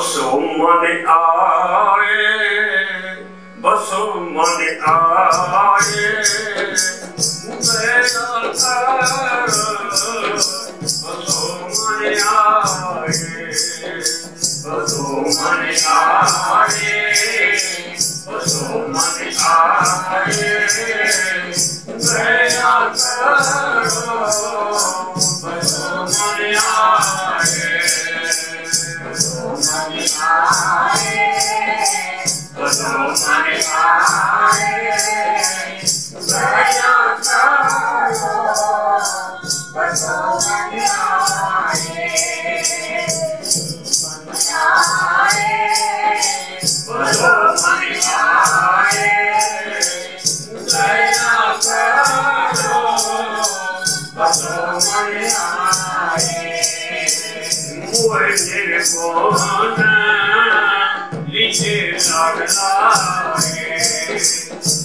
બસો મને આયે બસો મને આયે બસો મને આયે બસો મને આયે બસો મને આયે Oh,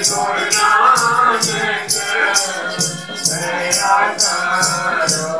Lord, now, now, now, now,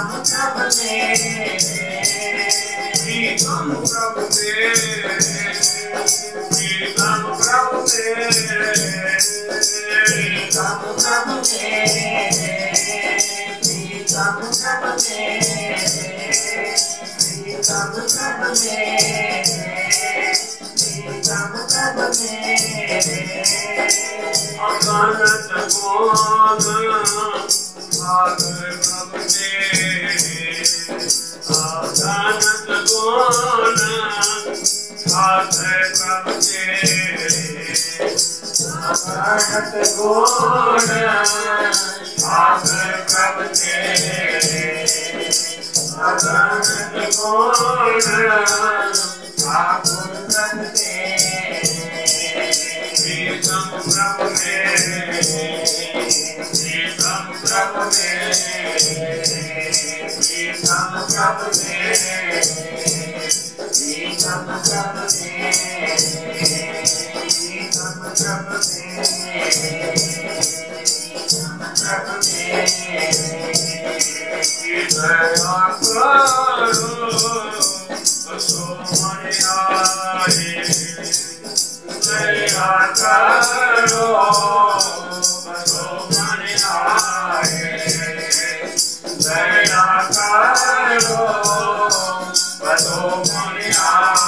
I'm gonna go on. ਭਾਗ ਪ੍ਰਭ ਦੇ ਆਦਾਨਤ ਗੁਣ ਭਾਗ ਪ੍ਰਭ ਦੇ ਆਦਾਨਤ ਗੁਣ ਭਾਗ ਪ੍ਰਭ ਦੇ ਆਦਾਨਤ ਗੁਣ ਭਾਗ ਪ੍ਰਭ ਦੇ So money I દયા કરો બધો મને આ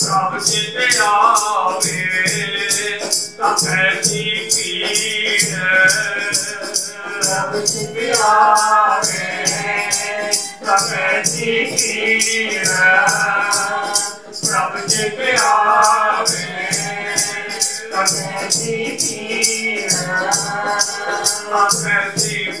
ਸਭ ਚਿਤ ਆਵੇ ਤਾਂ ਹੈ ਜੀ ਪੀਰ ਸਭ ਚਿਤ ਆਵੇ ਤਾਂ ਹੈ ਜੀ ਪੀਰ ਸਭ ਚਿਤ ਆਵੇ ਤਾਂ ਹੈ ਜੀ ਪੀਰ ਸਭ ਚਿਤ ਆਵੇ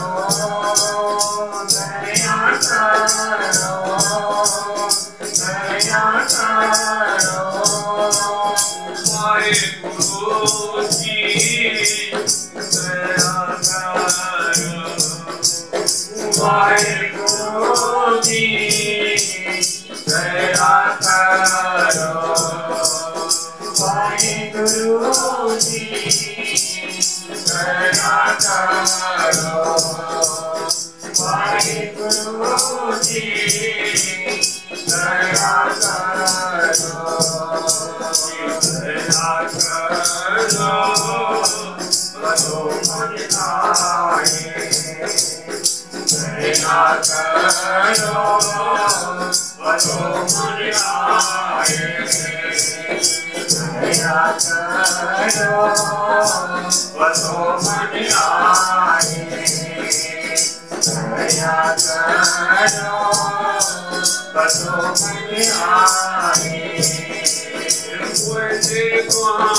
Why do you need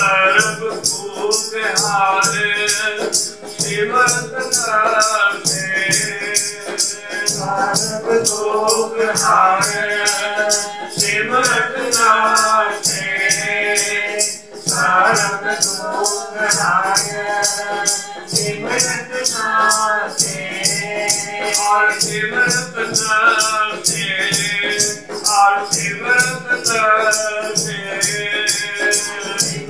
सर्व भूत हारे श्रीमत नामे सर्व भूत हारे श्रीमत नामे सर्व भूत हारे श्रीमत नामे और श्रीमत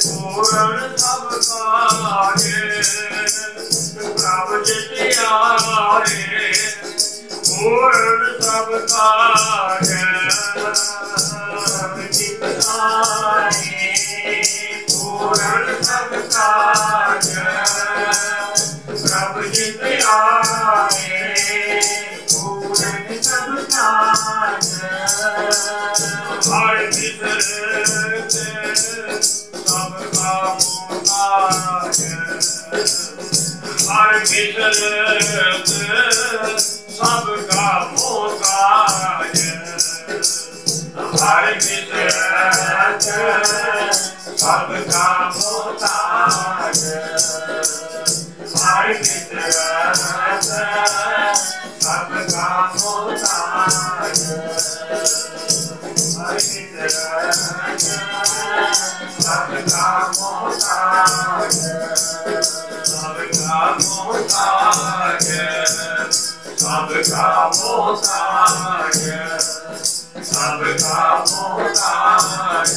ਪੂਰਨ ਸਭ ਕਾਜੇ ਪ੍ਰਭ ਜਿਤਿਆਰੇ ਪੂਰਨ ਸਭ ਕਾਜੇ ਪ੍ਰਭ ਜਿਤਿਆਰੇ ਪੂਰਨ ਸਭ ਕਾਜੇ ਪ੍ਰਭ ਜਿਤਿਆਰੇ ਸਭ ਕਾ ਮੋਤਾਜ ਹਰ ਕਿਤ ਰਸ ਸਭ ਕਾ ਮੋਤਾਜ ਹਰ ਕਿਤ ਰਸ ਸਭ ਕਾ ਮੋਤਾਜ ਸਭ ਕਾ ਮੋਤਾਜ ਸਭ ਕਾ ਮੋਤਾਜ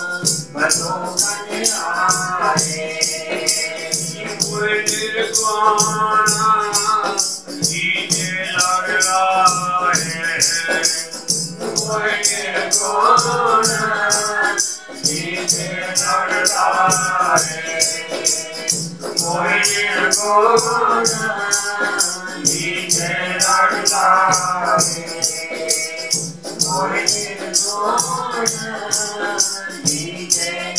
मनोमन आए निर्गुणा जीत लगाए निर्गुणा जीत लगाए निर्गुणा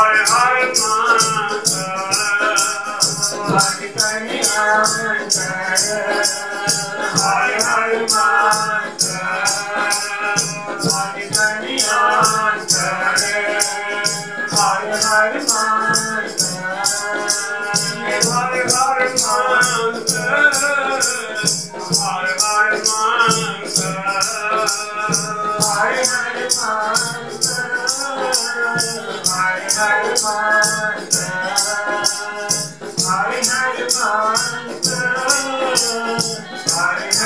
Thank you.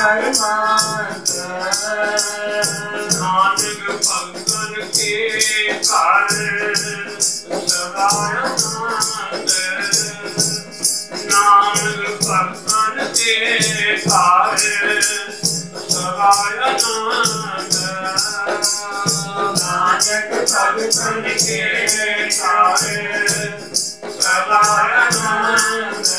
ਨਾਨਕ ਭਗਤਨ ਕੇ ਘਰ ਸਦਾ ਆਨੰਦ ਨਾਨਕ ਭਗਤਨ ਕੇ ਘਰ ਸਦਾ ਆਨੰਦ ਨਾਨਕ ਭਗਤਨ ਕੇ ਘਰ ਸਦਾ ਆਨੰਦ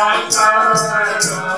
I turn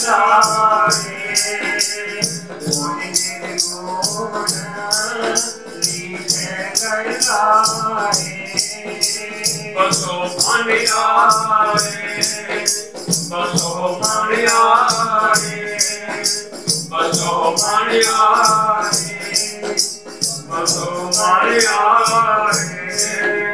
बसो मनिया बसो मनिया बसो मनिया बसो मनिया